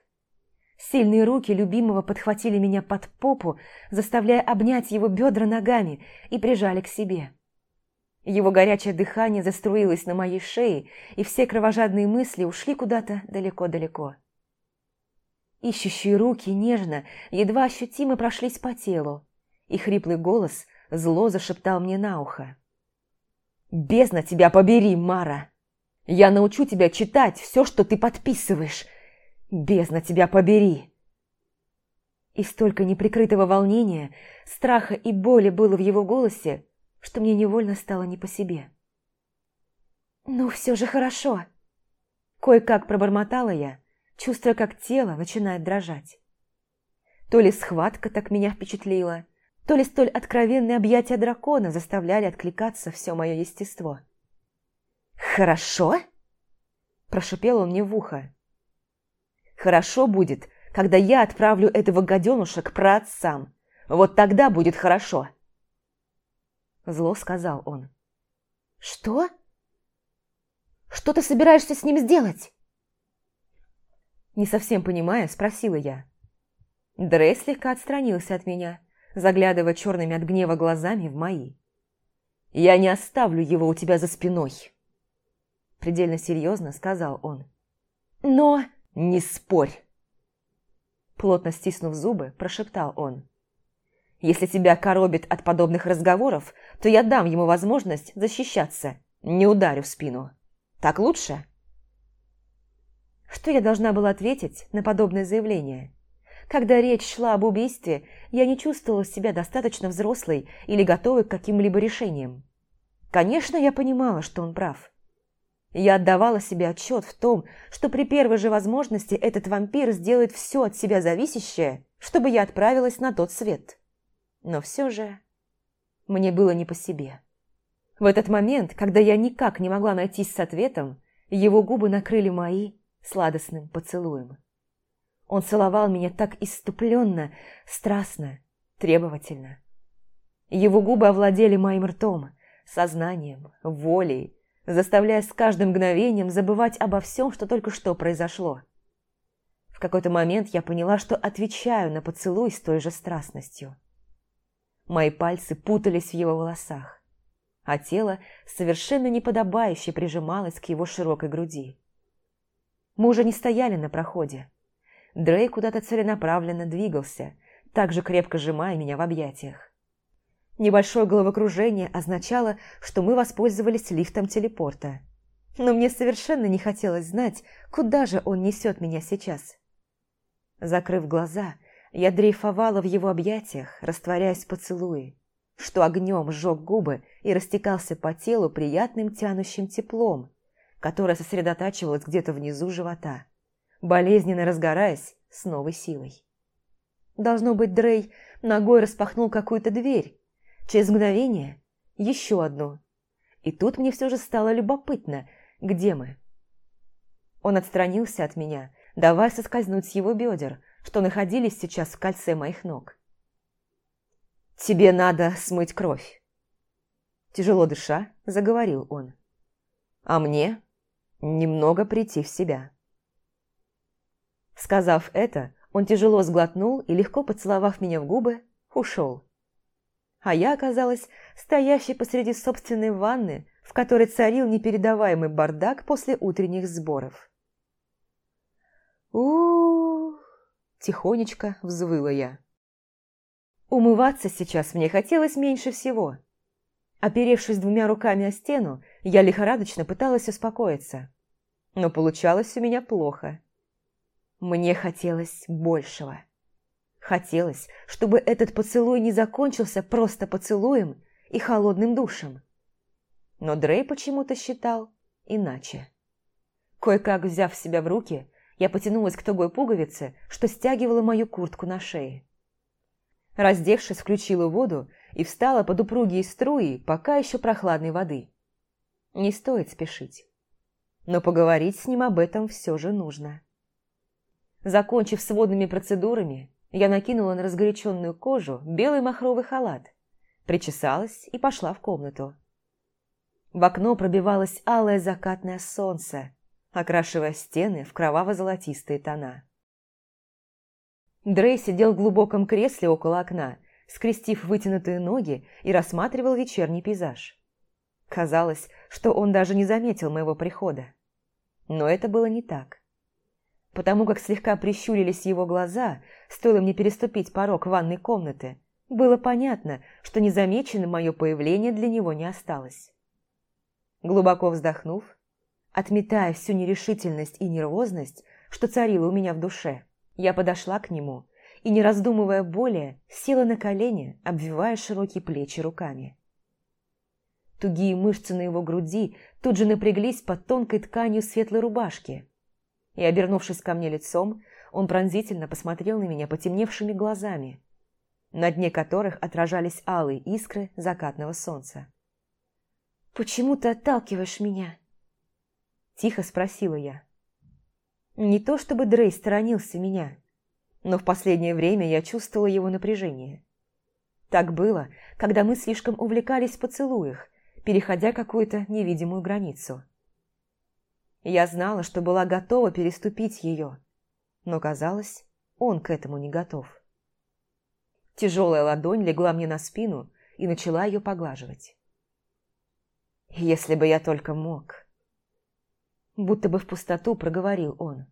Сильные руки любимого подхватили меня под попу, заставляя обнять его бедра ногами и прижали к себе. Его горячее дыхание заструилось на моей шее, и все кровожадные мысли ушли куда-то далеко-далеко. Ищущие руки нежно, едва ощутимо прошлись по телу, и хриплый голос зло зашептал мне на ухо. «Бездна тебя побери, Мара! Я научу тебя читать все, что ты подписываешь! Бездна тебя побери!» И столько неприкрытого волнения, страха и боли было в его голосе, что мне невольно стало не по себе. «Ну, все же хорошо!» Кое-как пробормотала я, чувствуя, как тело начинает дрожать. То ли схватка так меня впечатлила, то ли столь откровенные объятия дракона заставляли откликаться все мое естество. «Хорошо?» – прошипел он мне в ухо. «Хорошо будет, когда я отправлю этого гаденуша к праотцам. Вот тогда будет хорошо!» Зло сказал он. «Что? Что ты собираешься с ним сделать?» Не совсем понимая, спросила я. Дрей слегка отстранился от меня, заглядывая черными от гнева глазами в мои. «Я не оставлю его у тебя за спиной», – предельно серьезно сказал он. «Но...» «Не спорь!» Плотно стиснув зубы, прошептал он. «Если тебя коробит от подобных разговоров, то я дам ему возможность защищаться, не ударю в спину. Так лучше?» Что я должна была ответить на подобное заявление? Когда речь шла об убийстве, я не чувствовала себя достаточно взрослой или готовой к каким-либо решениям. Конечно, я понимала, что он прав. Я отдавала себе отчет в том, что при первой же возможности этот вампир сделает все от себя зависящее, чтобы я отправилась на тот свет. Но все же мне было не по себе. В этот момент, когда я никак не могла найтись с ответом, его губы накрыли мои, сладостным поцелуем. Он целовал меня так иступленно, страстно, требовательно. Его губы овладели моим ртом, сознанием, волей, заставляя с каждым мгновением забывать обо всем, что только что произошло. В какой-то момент я поняла, что отвечаю на поцелуй с той же страстностью. Мои пальцы путались в его волосах, а тело совершенно неподобающе прижималось к его широкой груди. Мы уже не стояли на проходе. Дрей куда-то целенаправленно двигался, также крепко сжимая меня в объятиях. Небольшое головокружение означало, что мы воспользовались лифтом телепорта. Но мне совершенно не хотелось знать, куда же он несет меня сейчас. Закрыв глаза, я дрейфовала в его объятиях, растворяясь в поцелуе, что огнем сжег губы и растекался по телу приятным тянущим теплом, которое сосредотачивалось где-то внизу живота, болезненно разгораясь с новой силой. Должно быть, Дрей ногой распахнул какую-то дверь. Через мгновение еще одну. И тут мне все же стало любопытно, где мы. Он отстранился от меня, давая соскользнуть с его бедер, что находились сейчас в кольце моих ног. «Тебе надо смыть кровь», – тяжело дыша, заговорил он. «А мне немного прийти в себя». Сказав это, он тяжело сглотнул и, легко поцеловав меня в губы, ушел. А я оказалась стоящей посреди собственной ванны, в которой царил непередаваемый бардак после утренних сборов. у, тихонечко взвыла я. Умываться сейчас мне хотелось меньше всего. Оперевшись двумя руками о стену, я лихорадочно пыталась успокоиться. Но получалось у меня плохо. Мне хотелось большего. Хотелось, чтобы этот поцелуй не закончился просто поцелуем и холодным душем. Но Дрей почему-то считал иначе. Кое-как взяв себя в руки, я потянулась к тугой пуговице, что стягивала мою куртку на шее. Раздевшись, включила воду и встала под упругие струи пока еще прохладной воды. Не стоит спешить. Но поговорить с ним об этом все же нужно. Закончив с водными процедурами, я накинула на разгоряченную кожу белый махровый халат, причесалась и пошла в комнату. В окно пробивалось алое закатное солнце, окрашивая стены в кроваво-золотистые тона. Дрей сидел в глубоком кресле около окна, скрестив вытянутые ноги и рассматривал вечерний пейзаж. Казалось, что он даже не заметил моего прихода. Но это было не так потому как слегка прищурились его глаза, стоило мне переступить порог ванной комнаты, было понятно, что незамеченным мое появление для него не осталось. Глубоко вздохнув, отметая всю нерешительность и нервозность, что царила у меня в душе, я подошла к нему и, не раздумывая более, села на колени, обвивая широкие плечи руками. Тугие мышцы на его груди тут же напряглись под тонкой тканью светлой рубашки, и, обернувшись ко мне лицом, он пронзительно посмотрел на меня потемневшими глазами, на дне которых отражались алые искры закатного солнца. «Почему ты отталкиваешь меня?» Тихо спросила я. Не то чтобы Дрей сторонился меня, но в последнее время я чувствовала его напряжение. Так было, когда мы слишком увлекались поцелуях, переходя какую-то невидимую границу. Я знала, что была готова переступить ее, но казалось, он к этому не готов. Тяжелая ладонь легла мне на спину и начала ее поглаживать. «Если бы я только мог!» Будто бы в пустоту проговорил он.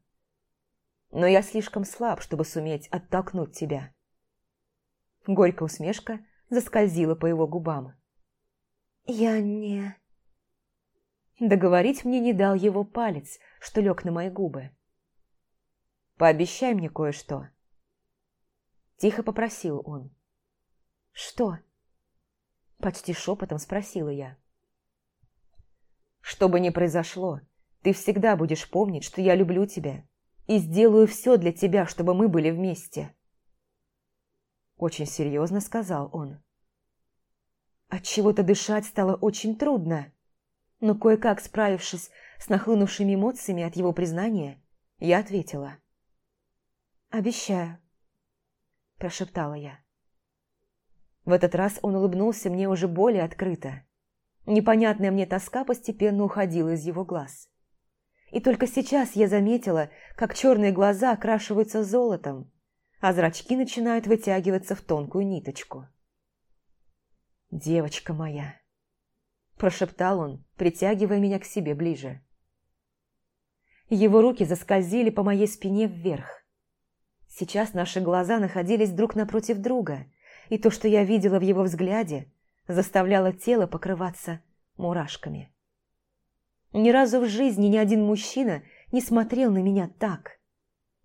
«Но я слишком слаб, чтобы суметь оттолкнуть тебя». Горькая усмешка заскользила по его губам. «Я не...» Договорить мне не дал его палец, что лег на мои губы. «Пообещай мне кое-что». Тихо попросил он. «Что?» Почти шепотом спросила я. «Что бы ни произошло, ты всегда будешь помнить, что я люблю тебя и сделаю все для тебя, чтобы мы были вместе». Очень серьезно сказал он. От чего то дышать стало очень трудно но кое-как справившись с нахлынувшими эмоциями от его признания, я ответила. «Обещаю», – прошептала я. В этот раз он улыбнулся мне уже более открыто. Непонятная мне тоска постепенно уходила из его глаз. И только сейчас я заметила, как черные глаза окрашиваются золотом, а зрачки начинают вытягиваться в тонкую ниточку. «Девочка моя!» Прошептал он, притягивая меня к себе ближе. Его руки заскользили по моей спине вверх. Сейчас наши глаза находились друг напротив друга, и то, что я видела в его взгляде, заставляло тело покрываться мурашками. Ни разу в жизни ни один мужчина не смотрел на меня так.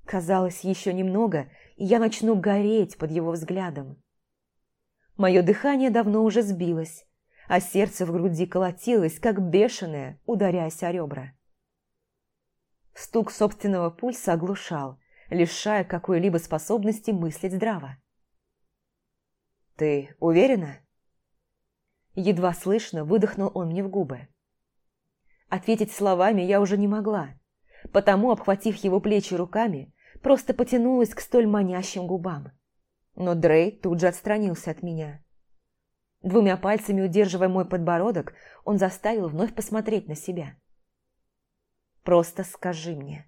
Казалось, еще немного, и я начну гореть под его взглядом. Мое дыхание давно уже сбилось, а сердце в груди колотилось, как бешеное, ударяясь о ребра. Стук собственного пульса оглушал, лишая какой-либо способности мыслить здраво. «Ты уверена?» Едва слышно выдохнул он мне в губы. Ответить словами я уже не могла, потому, обхватив его плечи руками, просто потянулась к столь манящим губам. Но Дрей тут же отстранился от меня. Двумя пальцами удерживая мой подбородок, он заставил вновь посмотреть на себя. «Просто скажи мне».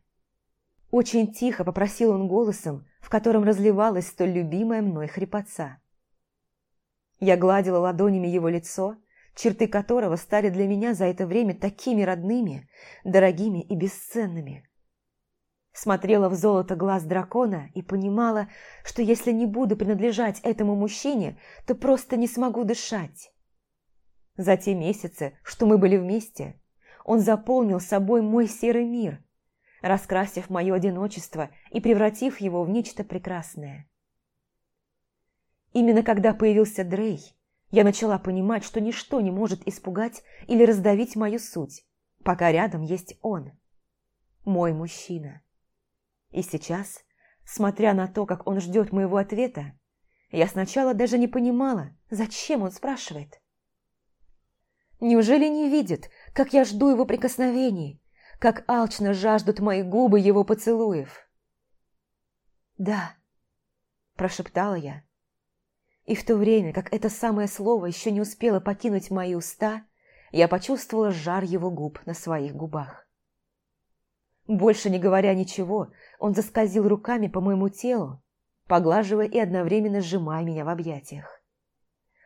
Очень тихо попросил он голосом, в котором разливалась столь любимая мной хрипотца. Я гладила ладонями его лицо, черты которого стали для меня за это время такими родными, дорогими и бесценными. Смотрела в золото глаз дракона и понимала, что если не буду принадлежать этому мужчине, то просто не смогу дышать. За те месяцы, что мы были вместе, он заполнил собой мой серый мир, раскрасив мое одиночество и превратив его в нечто прекрасное. Именно когда появился Дрей, я начала понимать, что ничто не может испугать или раздавить мою суть, пока рядом есть он, мой мужчина. И сейчас, смотря на то, как он ждет моего ответа, я сначала даже не понимала, зачем он спрашивает. Неужели не видит, как я жду его прикосновений, как алчно жаждут мои губы его поцелуев. «Да», – прошептала я. И в то время, как это самое слово еще не успело покинуть мои уста, я почувствовала жар его губ на своих губах. Больше не говоря ничего, он заскользил руками по моему телу, поглаживая и одновременно сжимая меня в объятиях.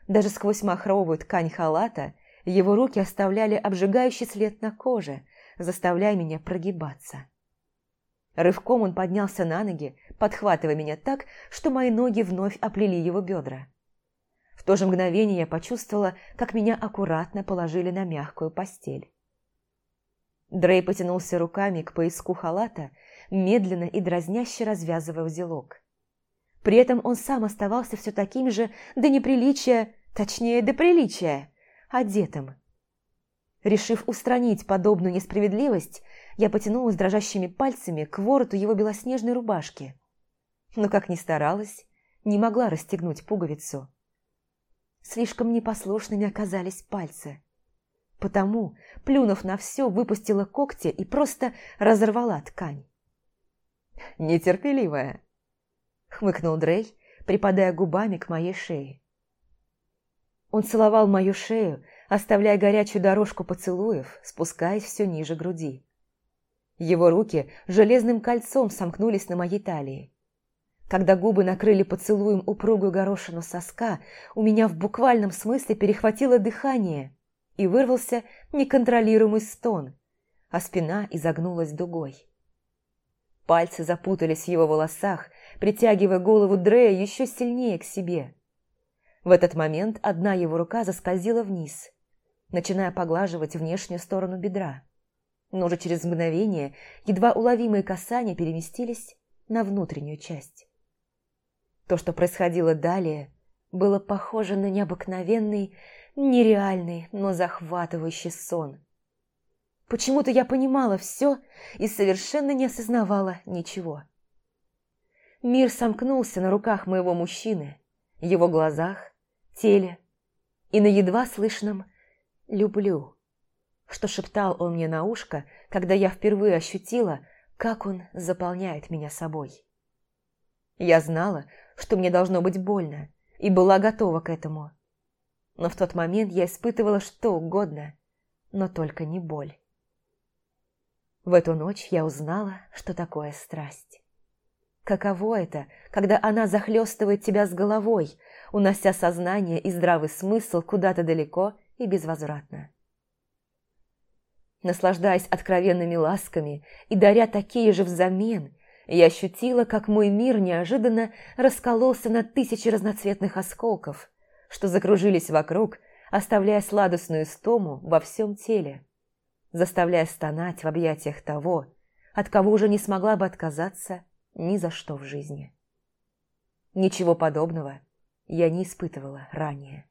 Даже сквозь махровую ткань халата его руки оставляли обжигающий след на коже, заставляя меня прогибаться. Рывком он поднялся на ноги, подхватывая меня так, что мои ноги вновь оплели его бедра. В то же мгновение я почувствовала, как меня аккуратно положили на мягкую постель. Дрей потянулся руками к поиску халата, медленно и дразняще развязывая узелок. При этом он сам оставался все таким же до неприличия, точнее, до приличия, одетым, Решив устранить подобную несправедливость, я потянулась дрожащими пальцами к вороту его белоснежной рубашки. Но, как ни старалась, не могла расстегнуть пуговицу. Слишком непослушными оказались пальцы. Потому, плюнув на все, выпустила когти и просто разорвала ткань. «Нетерпеливая», — хмыкнул Дрей, припадая губами к моей шее. Он целовал мою шею, оставляя горячую дорожку поцелуев, спускаясь все ниже груди. Его руки железным кольцом сомкнулись на моей талии. Когда губы накрыли поцелуем упругую горошину соска, у меня в буквальном смысле перехватило дыхание и вырвался неконтролируемый стон, а спина изогнулась дугой. Пальцы запутались в его волосах, притягивая голову Дрея еще сильнее к себе. В этот момент одна его рука заскользила вниз, начиная поглаживать внешнюю сторону бедра. Но уже через мгновение едва уловимые касания переместились на внутреннюю часть. То, что происходило далее, было похоже на необыкновенный, нереальный, но захватывающий сон. Почему-то я понимала все и совершенно не осознавала ничего. Мир сомкнулся на руках моего мужчины, его глазах, теле и на едва слышном «люблю», что шептал он мне на ушко, когда я впервые ощутила, как он заполняет меня собой. Я знала, что мне должно быть больно, и была готова к этому. Но в тот момент я испытывала что угодно, но только не боль. В эту ночь я узнала, что такое страсть. Каково это, когда она захлестывает тебя с головой, унося сознание и здравый смысл куда-то далеко и безвозвратно. Наслаждаясь откровенными ласками и даря такие же взамен, Я ощутила, как мой мир неожиданно раскололся на тысячи разноцветных осколков, что закружились вокруг, оставляя сладостную стому во всем теле, заставляя стонать в объятиях того, от кого уже не смогла бы отказаться ни за что в жизни. Ничего подобного я не испытывала ранее.